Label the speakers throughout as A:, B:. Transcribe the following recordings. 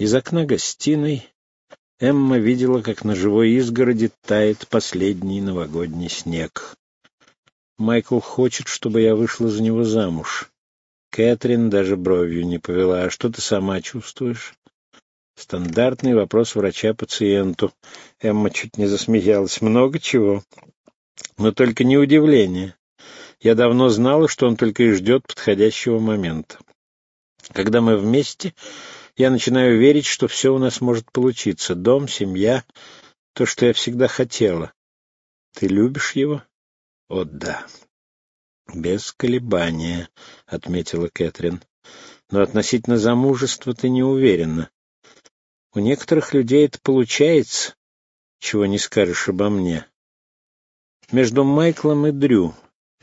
A: Из окна гостиной Эмма видела, как на живой изгороди тает последний новогодний снег. Майкл хочет, чтобы я вышла за него замуж. Кэтрин даже бровью не повела. А что ты сама чувствуешь? Стандартный вопрос врача пациенту. Эмма чуть не засмеялась. Много чего. Но только не удивление. Я давно знала, что он только и ждет подходящего момента. Когда мы вместе, я начинаю верить, что все у нас может получиться. Дом, семья, то, что я всегда хотела. Ты любишь его? О, да. Без колебания, — отметила Кэтрин. Но относительно замужества ты не уверена. У некоторых людей это получается, чего не скажешь обо мне. Между Майклом и Дрю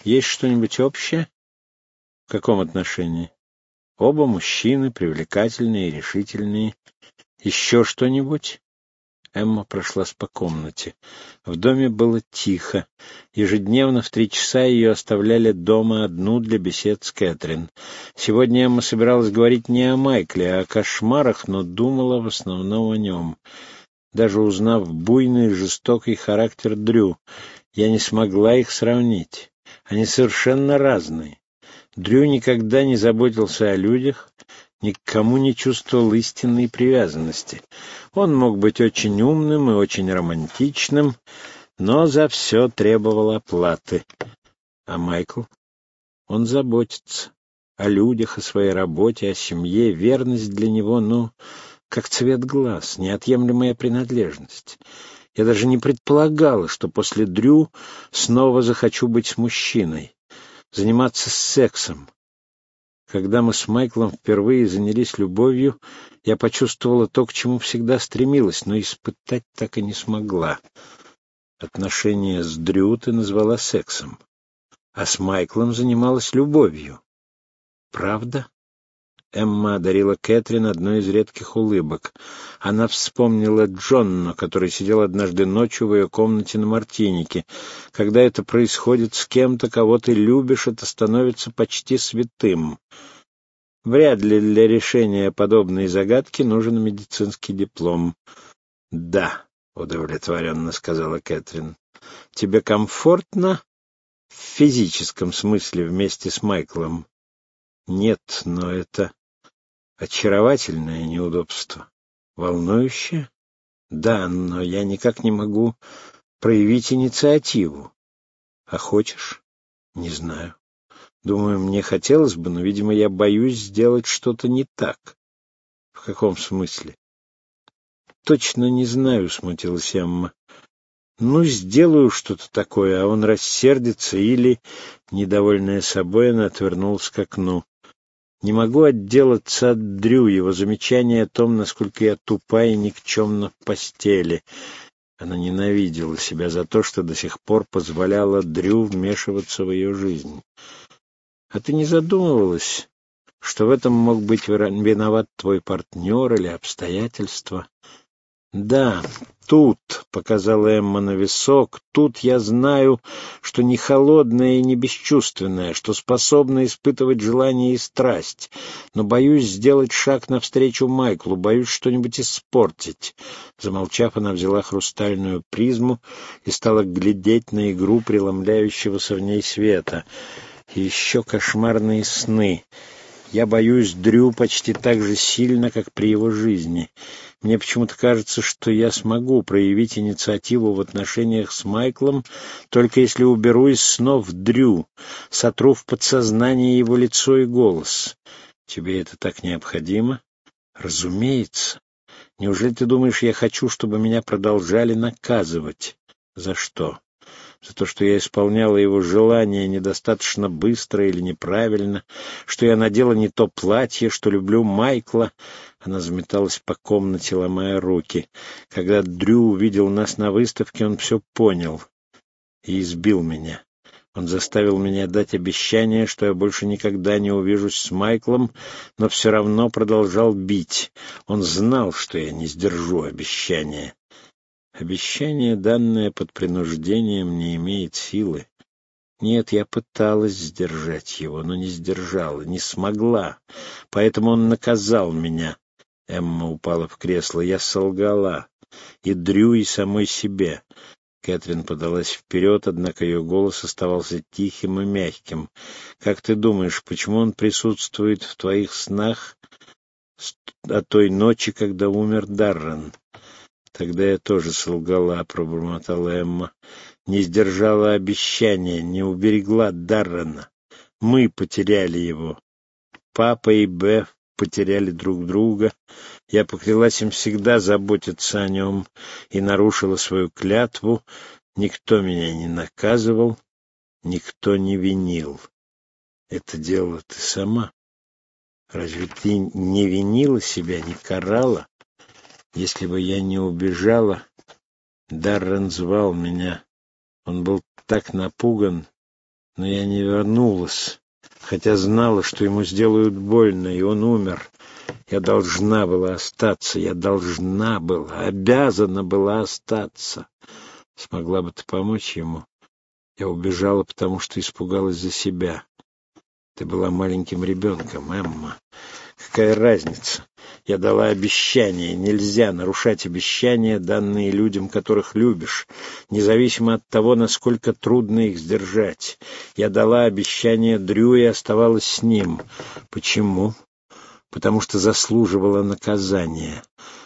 A: есть что-нибудь общее? В каком отношении? Оба мужчины, привлекательные и решительные. Еще что-нибудь? Эмма прошлась по комнате. В доме было тихо. Ежедневно в три часа ее оставляли дома одну для бесед с Кэтрин. Сегодня Эмма собиралась говорить не о Майкле, а о кошмарах, но думала в основном о нем. Даже узнав буйный и жестокий характер Дрю, я не смогла их сравнить. Они совершенно разные. Дрю никогда не заботился о людях, никому не чувствовал истинной привязанности. Он мог быть очень умным и очень романтичным, но за все требовал оплаты. А Майкл? Он заботится о людях, о своей работе, о семье. Верность для него, ну, как цвет глаз, неотъемлемая принадлежность. Я даже не предполагала, что после Дрю снова захочу быть мужчиной заниматься сексом. Когда мы с Майклом впервые занялись любовью, я почувствовала то, к чему всегда стремилась, но испытать так и не смогла. Отношения с Дрю ты назвала сексом, а с Майклом занималась любовью. Правда? Эмма одарила Кэтрин одной из редких улыбок. Она вспомнила Джонну, который сидел однажды ночью в ее комнате на Мартинике. Когда это происходит с кем-то, кого ты любишь, это становится почти святым. Вряд ли для решения подобной загадки нужен медицинский диплом. — Да, — удовлетворенно сказала Кэтрин. — Тебе комфортно в физическом смысле вместе с Майклом? — Нет, но это очаровательное неудобство. Волнующее? Да, но я никак не могу проявить инициативу. А хочешь? Не знаю. Думаю, мне хотелось бы, но, видимо, я боюсь сделать что-то не так. В каком смысле? Точно не знаю, смутилась Эмма. Ну, сделаю что-то такое, а он рассердится или, недовольная собой, она отвернулась к окну. Не могу отделаться от Дрю, его замечания о том, насколько я тупа и никчемна в постели. Она ненавидела себя за то, что до сих пор позволяла Дрю вмешиваться в ее жизнь. А ты не задумывалась, что в этом мог быть виноват твой партнер или обстоятельства? Да, тут, — показала Эмма на висок, — тут я знаю, что не холодная и не бесчувственная, что способна испытывать желание и страсть, но боюсь сделать шаг навстречу Майклу, боюсь что-нибудь испортить. Замолчав, она взяла хрустальную призму и стала глядеть на игру преломляющегося в ней света. Еще кошмарные сны. Я боюсь Дрю почти так же сильно, как при его жизни. Мне почему-то кажется, что я смогу проявить инициативу в отношениях с Майклом, только если уберу из снов Дрю, сотру в подсознании его лицо и голос. Тебе это так необходимо? Разумеется. Неужели ты думаешь, я хочу, чтобы меня продолжали наказывать? За что? За то, что я исполняла его желания недостаточно быстро или неправильно, что я надела не то платье, что люблю Майкла. Она заметалась по комнате, ломая руки. Когда Дрю увидел нас на выставке, он все понял и избил меня. Он заставил меня дать обещание, что я больше никогда не увижусь с Майклом, но все равно продолжал бить. Он знал, что я не сдержу обещания. Обещание, данное под принуждением, не имеет силы. Нет, я пыталась сдержать его, но не сдержала, не смогла, поэтому он наказал меня. Эмма упала в кресло. «Я солгала. И Дрю, и самой себе». Кэтрин подалась вперед, однако ее голос оставался тихим и мягким. «Как ты думаешь, почему он присутствует в твоих снах о той ночи, когда умер Даррен?» «Тогда я тоже солгала», — пробормотала Эмма. «Не сдержала обещания, не уберегла Даррена. Мы потеряли его. Папа и Беф потеряли друг друга. Я поклялась им всегда заботиться о нем и нарушила свою клятву. Никто меня не наказывал, никто не винил. Это делала ты сама. Разве ты не винила себя, не карала? Если бы я не убежала, Даррен звал меня. Он был так напуган, но я не вернулась хотя знала, что ему сделают больно, и он умер. Я должна была остаться, я должна была, обязана была остаться. Смогла бы ты помочь ему? Я убежала, потому что испугалась за себя. Ты была маленьким ребенком, Эмма. Какая разница? Я дала обещание. Нельзя нарушать обещания, данные людям, которых любишь, независимо от того, насколько трудно их сдержать. Я дала обещание Дрю и оставалась с ним. Почему? Потому что заслуживала наказания.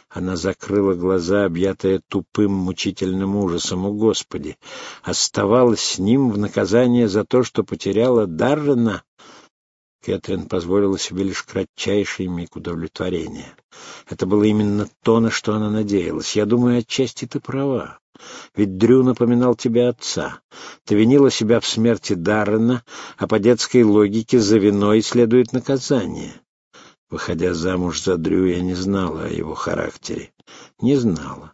A: Она закрыла глаза, объятая тупым, мучительным ужасом. О, Господи! Оставалась с ним в наказание за то, что потеряла Даррена? Кэтрин позволила себе лишь кратчайший миг удовлетворения. Это было именно то, на что она надеялась. Я думаю, отчасти ты права. Ведь Дрю напоминал тебе отца. Ты винила себя в смерти Даррена, а по детской логике за виной следует наказание. Выходя замуж за Дрю, я не знала о его характере. Не знала.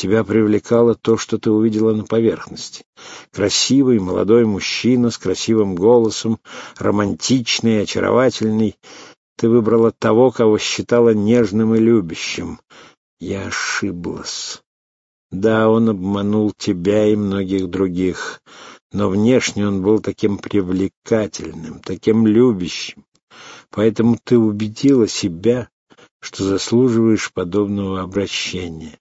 A: Тебя привлекало то, что ты увидела на поверхности. Красивый молодой мужчина с красивым голосом, романтичный, очаровательный. Ты выбрала того, кого считала нежным и любящим. Я ошиблась. Да, он обманул тебя и многих других, но внешне он был таким привлекательным, таким любящим. Поэтому ты убедила себя, что заслуживаешь подобного обращения.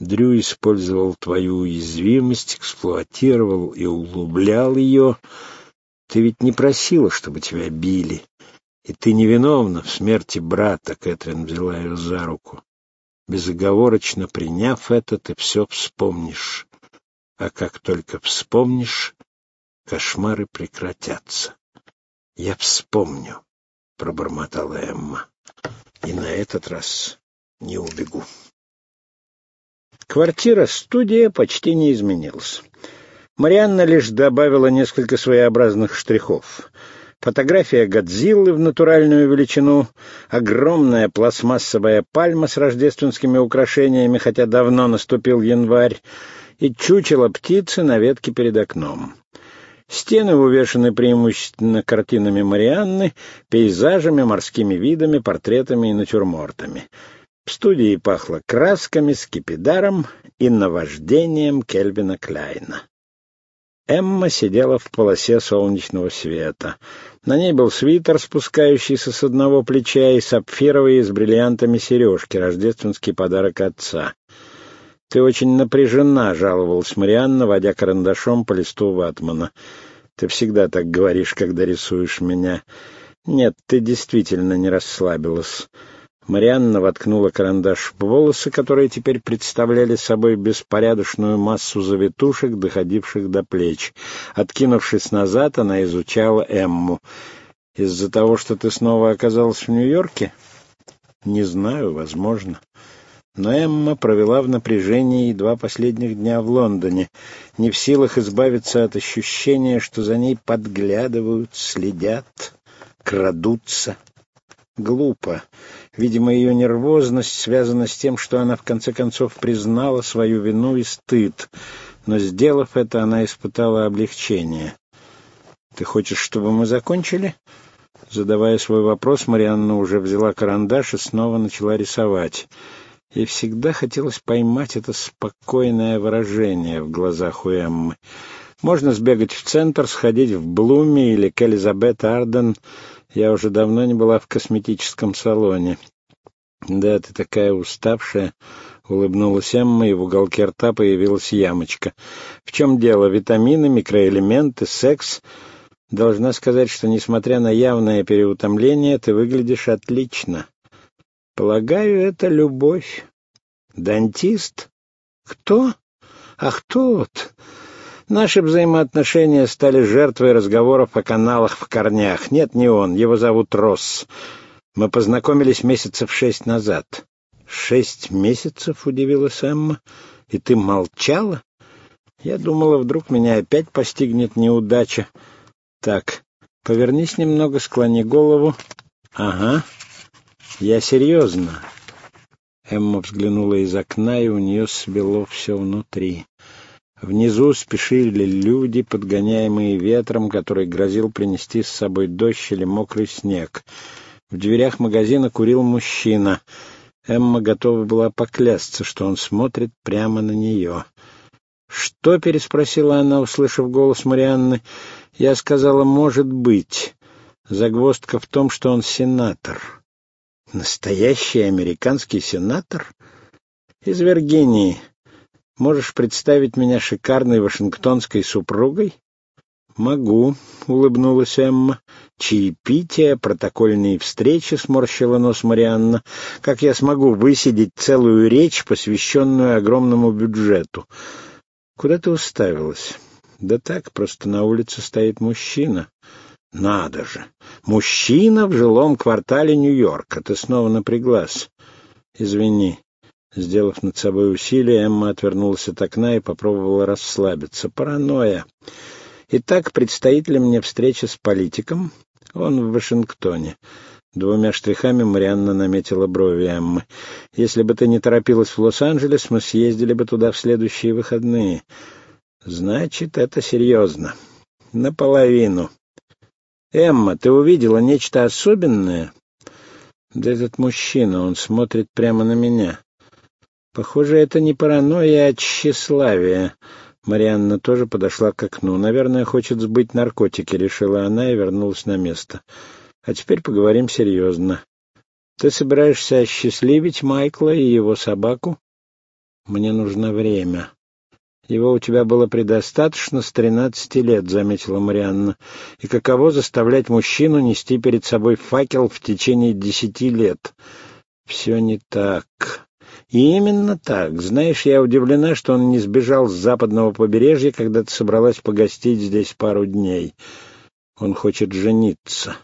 A: Дрю использовал твою уязвимость, эксплуатировал и углублял ее. Ты ведь не просила, чтобы тебя били. И ты невиновна в смерти брата, Кэтрин взяла ее за руку. Безоговорочно приняв это, ты все вспомнишь. А как только вспомнишь, кошмары прекратятся. Я вспомню, — пробормотала Эмма, — и на этот раз не убегу. Квартира-студия почти не изменилась. Марианна лишь добавила несколько своеобразных штрихов. Фотография Годзиллы в натуральную величину, огромная пластмассовая пальма с рождественскими украшениями, хотя давно наступил январь, и чучело птицы на ветке перед окном. Стены увешаны преимущественно картинами Марианны, пейзажами, морскими видами, портретами и натюрмортами. В студии пахло красками, скипидаром и наваждением Кельвина Кляйна. Эмма сидела в полосе солнечного света. На ней был свитер, спускающийся с одного плеча, и сапфировые с бриллиантами сережки, рождественский подарок отца. «Ты очень напряжена», — жаловалась Марианна, водя карандашом по листу ватмана. «Ты всегда так говоришь, когда рисуешь меня. Нет, ты действительно не расслабилась». Марианна воткнула карандаш в волосы, которые теперь представляли собой беспорядочную массу завитушек, доходивших до плеч. Откинувшись назад, она изучала Эмму. «Из-за того, что ты снова оказалась в Нью-Йорке?» «Не знаю, возможно». Но Эмма провела в напряжении два последних дня в Лондоне, не в силах избавиться от ощущения, что за ней подглядывают, следят, крадутся. Глупо. Видимо, ее нервозность связана с тем, что она в конце концов признала свою вину и стыд, но, сделав это, она испытала облегчение. «Ты хочешь, чтобы мы закончили?» Задавая свой вопрос, Марианна уже взяла карандаш и снова начала рисовать. Ей всегда хотелось поймать это спокойное выражение в глазах у Эммы. Можно сбегать в центр, сходить в Блуме или к Элизабет Арден, я уже давно не была в косметическом салоне. «Да, ты такая уставшая», — улыбнулась Эмма, и в уголке рта появилась ямочка. «В чем дело? Витамины, микроэлементы, секс?» «Должна сказать, что, несмотря на явное переутомление, ты выглядишь отлично. Полагаю, это любовь. Дантист? Кто? Ах, тот!» Наши взаимоотношения стали жертвой разговоров о каналах в корнях. Нет, не он, его зовут Росс. Мы познакомились месяцев шесть назад. «Шесть месяцев?» — удивилась Эмма. «И ты молчала?» Я думала, вдруг меня опять постигнет неудача. Так, повернись немного, склони голову. Ага, я серьезно. Эмма взглянула из окна, и у нее свело все внутри. Внизу спешили люди, подгоняемые ветром, который грозил принести с собой дождь или мокрый снег. В дверях магазина курил мужчина. Эмма готова была поклясться, что он смотрит прямо на нее. «Что?» — переспросила она, услышав голос Марианны. «Я сказала, может быть. Загвоздка в том, что он сенатор». «Настоящий американский сенатор?» «Из Виргинии. Можешь представить меня шикарной вашингтонской супругой?» «Могу», — улыбнулась Эмма. «Чаепитие, протокольные встречи», — сморщила нос Марианна. «Как я смогу высидеть целую речь, посвященную огромному бюджету?» «Куда ты уставилась?» «Да так, просто на улице стоит мужчина». «Надо же! Мужчина в жилом квартале Нью-Йорка. Ты снова напряглась». «Извини». Сделав над собой усилие, Эмма отвернулась от окна и попробовала расслабиться. «Паранойя. Итак, предстоит ли мне встреча с политиком? Он в Вашингтоне. Двумя штрихами Марианна наметила брови Эммы. «Если бы ты не торопилась в Лос-Анджелес, мы съездили бы туда в следующие выходные». «Значит, это серьезно. Наполовину». «Эмма, ты увидела нечто особенное?» «Да этот мужчина, он смотрит прямо на меня. Похоже, это не паранойя, а тщеславие. Марианна тоже подошла к окну. «Наверное, хочет сбыть наркотики», — решила она и вернулась на место. «А теперь поговорим серьезно. Ты собираешься осчастливить Майкла и его собаку?» «Мне нужно время». «Его у тебя было предостаточно с тринадцати лет», — заметила Марианна. «И каково заставлять мужчину нести перед собой факел в течение десяти лет?» «Все не так. И именно так. Знаешь, я удивлена, что он не сбежал с западного побережья, когда ты собралась погостить здесь пару дней. Он хочет жениться.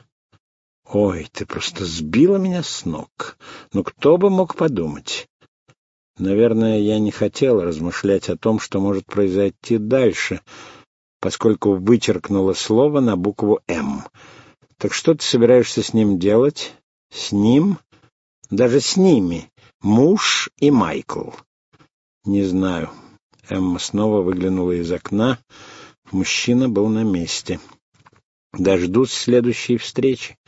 A: Ой, ты просто сбила меня с ног. Ну, кто бы мог подумать? Наверное, я не хотела размышлять о том, что может произойти дальше, поскольку вычеркнула слово на букву «М». Так что ты собираешься с ним делать? С ним? Даже с ними? Муж и Майкл. Не знаю. Эмма снова выглянула из окна. Мужчина был на месте. Дождусь следующей встречи.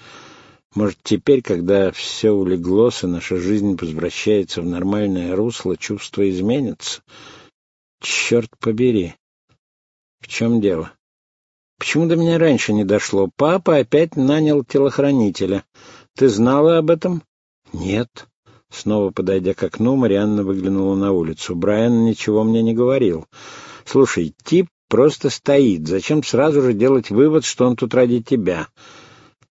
A: Может, теперь, когда все улеглось, и наша жизнь возвращается в нормальное русло, чувства изменятся? Черт побери. В чем дело? Почему до меня раньше не дошло? Папа опять нанял телохранителя. Ты знала об этом? Нет. Снова подойдя к окну, Марианна выглянула на улицу. Брайан ничего мне не говорил. «Слушай, тип просто стоит. Зачем сразу же делать вывод, что он тут ради тебя?»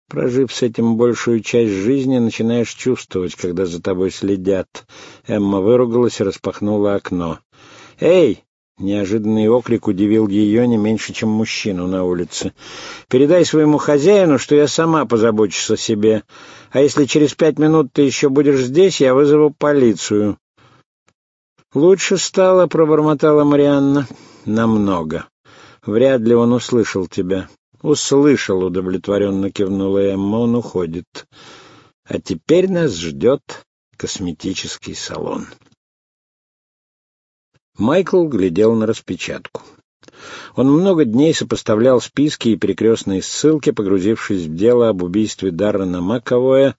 A: Прожив с этим большую часть жизни, начинаешь чувствовать, когда за тобой следят. Эмма выругалась и распахнула окно. «Эй, Неожиданный окрик удивил ее не меньше, чем мужчину на улице. «Передай своему хозяину, что я сама позабочусь о себе. А если через пять минут ты еще будешь здесь, я вызову полицию». «Лучше стало», — пробормотала Марианна. «Намного. Вряд ли он услышал тебя». «Услышал», — удовлетворенно кивнула Эмма, — «он уходит. А теперь нас ждет косметический салон». Майкл глядел на распечатку. Он много дней сопоставлял списки и перекрестные ссылки, погрузившись в дело об убийстве Даррена Маковоя,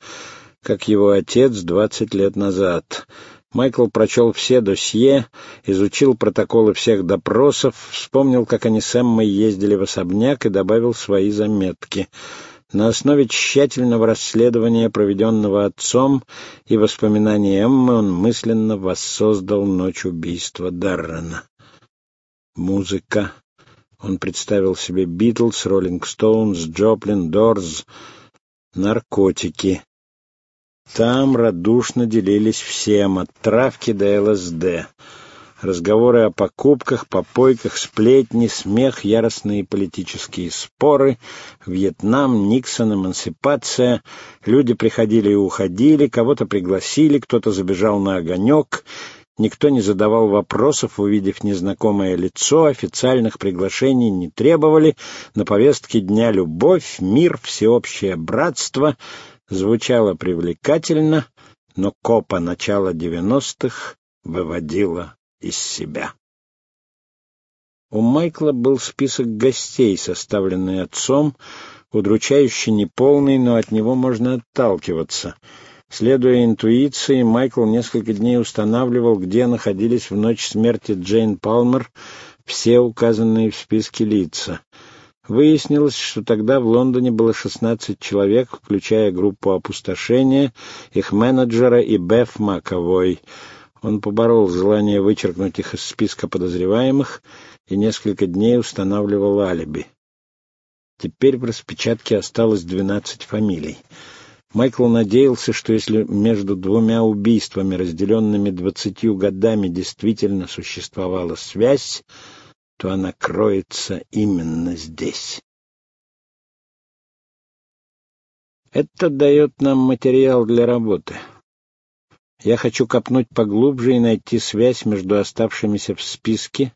A: как его отец двадцать лет назад. Майкл прочел все досье, изучил протоколы всех допросов, вспомнил, как они с Эммой ездили в особняк и добавил свои заметки. На основе тщательного расследования, проведенного отцом, и воспоминаний Эммы он мысленно воссоздал ночь убийства Даррена. Музыка. Он представил себе Битлз, Роллинг Стоунс, Джоплин, Дорз, наркотики. Там радушно делились всем, от травки до ЛСД. Разговоры о покупках, попойках, сплетни, смех, яростные политические споры, Вьетнам, Никсон, эмансипация. Люди приходили и уходили, кого-то пригласили, кто-то забежал на огонек. Никто не задавал вопросов, увидев незнакомое лицо, официальных приглашений не требовали. На повестке дня любовь, мир, всеобщее братство. Звучало привлекательно, но копа начала девяностых выводила из себя. У Майкла был список гостей, составленный отцом, удручающе неполный, но от него можно отталкиваться. Следуя интуиции, Майкл несколько дней устанавливал, где находились в ночь смерти Джейн Палмер все указанные в списке лица. Выяснилось, что тогда в Лондоне было 16 человек, включая группу опустошения, их менеджера и Беф Маковой — он поборол желание вычеркнуть их из списка подозреваемых и несколько дней устанавливал алиби. Теперь в распечатке осталось двенадцать фамилий. Майкл надеялся, что если между двумя убийствами, разделенными двадцатью годами, действительно существовала связь, то она кроется именно здесь. Это дает нам материал для работы. Я хочу копнуть поглубже и найти связь между оставшимися в списке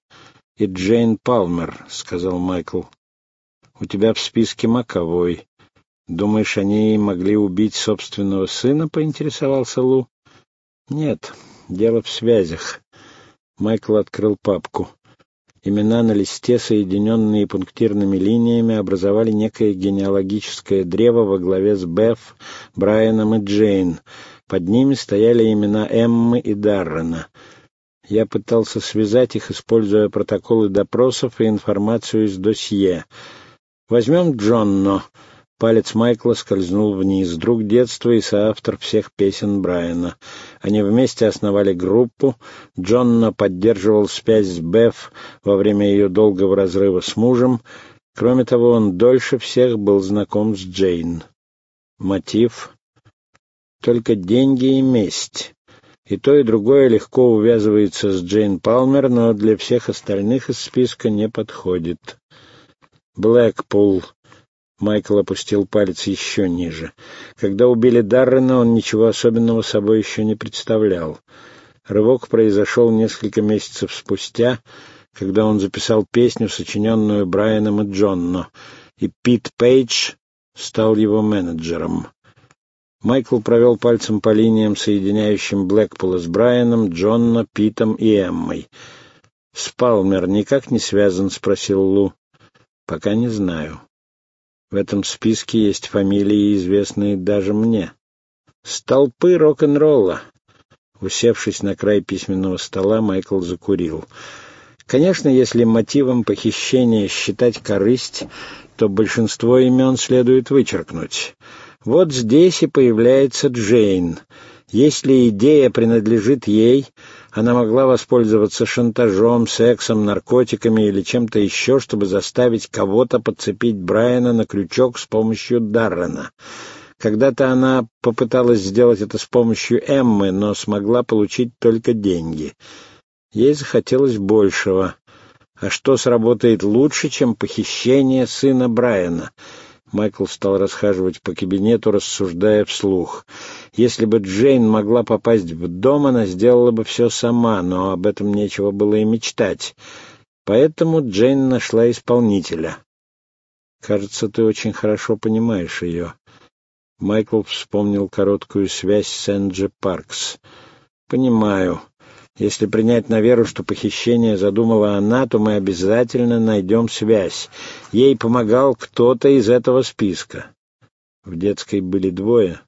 A: и Джейн Палмер, — сказал Майкл. — У тебя в списке Маковой. Думаешь, они могли убить собственного сына? — поинтересовался Лу. — Нет, дело в связях. Майкл открыл папку. Имена на листе, соединенные пунктирными линиями, образовали некое генеалогическое древо во главе с Беф, Брайаном и Джейн — под ними стояли имена Эммы и Даррена. Я пытался связать их, используя протоколы допросов и информацию из досье. Возьмем Джонно. Палец Майкла скользнул вниз. Друг детства и соавтор всех песен Брайана. Они вместе основали группу. Джонно поддерживал связь с Беф во время ее долгого разрыва с мужем. Кроме того, он дольше всех был знаком с Джейн. Мотив только деньги и месть. И то, и другое легко увязывается с Джейн Палмер, но для всех остальных из списка не подходит. Блэкпул. Майкл опустил палец еще ниже. Когда убили Даррена, он ничего особенного собой еще не представлял. Рывок произошел несколько месяцев спустя, когда он записал песню, сочиненную Брайаном и Джонно, и Пит Пейдж стал его менеджером. Майкл провел пальцем по линиям, соединяющим Блэкпула с Брайаном, Джонна, Питом и Эммой. «С Палмер никак не связан?» — спросил Лу. «Пока не знаю. В этом списке есть фамилии, известные даже мне. Столпы рок-н-ролла». Усевшись на край письменного стола, Майкл закурил. Конечно, если мотивом похищения считать корысть, то большинство имен следует вычеркнуть. Вот здесь и появляется Джейн. Если идея принадлежит ей, она могла воспользоваться шантажом, сексом, наркотиками или чем-то еще, чтобы заставить кого-то подцепить Брайана на крючок с помощью Даррена. Когда-то она попыталась сделать это с помощью Эммы, но смогла получить только деньги. Ей захотелось большего. А что сработает лучше, чем похищение сына Брайана — Майкл стал расхаживать по кабинету, рассуждая вслух. Если бы Джейн могла попасть в дом, она сделала бы все сама, но об этом нечего было и мечтать. Поэтому Джейн нашла исполнителя. «Кажется, ты очень хорошо понимаешь ее». Майкл вспомнил короткую связь с Энджи Паркс. «Понимаю. Если принять на веру, что похищение задумала она, то мы обязательно найдем связь. Ей помогал кто-то из этого списка. В детской были двое.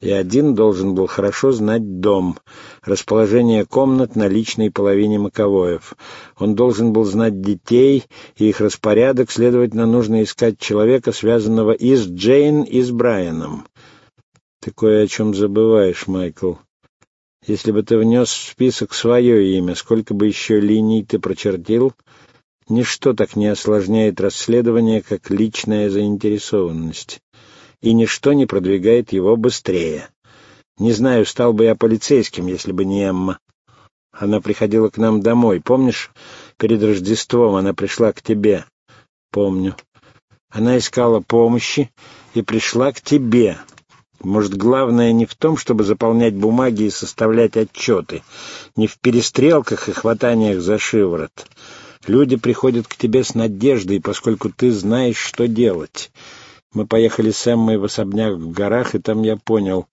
A: И один должен был хорошо знать дом, расположение комнат на личной половине Маковоев. Он должен был знать детей и их распорядок, следовательно, нужно искать человека, связанного и с Джейн, и с Брайаном. Ты кое о чем забываешь, Майкл. Если бы ты внес в список свое имя, сколько бы еще линий ты прочертил, ничто так не осложняет расследование, как личная заинтересованность. И ничто не продвигает его быстрее. Не знаю, стал бы я полицейским, если бы не Эмма. Она приходила к нам домой. Помнишь, перед Рождеством она пришла к тебе? Помню. Она искала помощи и пришла к тебе. Может, главное не в том, чтобы заполнять бумаги и составлять отчеты, не в перестрелках и хватаниях за шиворот. Люди приходят к тебе с надеждой, поскольку ты знаешь, что делать. Мы поехали с Эммой в особняк в горах, и там я понял,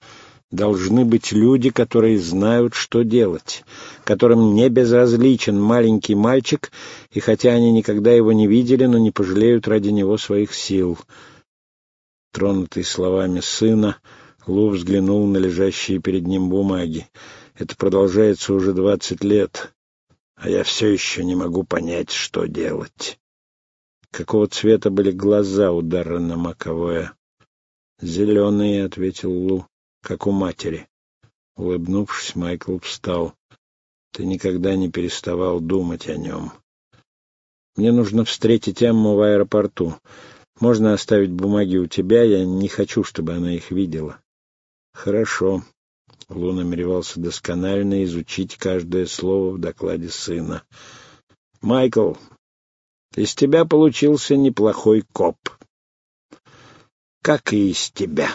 A: должны быть люди, которые знают, что делать, которым не безразличен маленький мальчик, и хотя они никогда его не видели, но не пожалеют ради него своих сил. Тронутый словами сына, Лу взглянул на лежащие перед ним бумаги. Это продолжается уже двадцать лет, а я все еще не могу понять, что делать. Какого цвета были глаза у Даррена Маковое? «Зеленые», — ответил Лу, — «как у матери». Улыбнувшись, Майкл встал. «Ты никогда не переставал думать о нем. Мне нужно встретить Эмму в аэропорту. Можно оставить бумаги у тебя, я не хочу, чтобы она их видела». Хорошо. Лу намеревался досконально изучить каждое слово в докладе сына. Майкл, из тебя получился неплохой коп. Как и из тебя.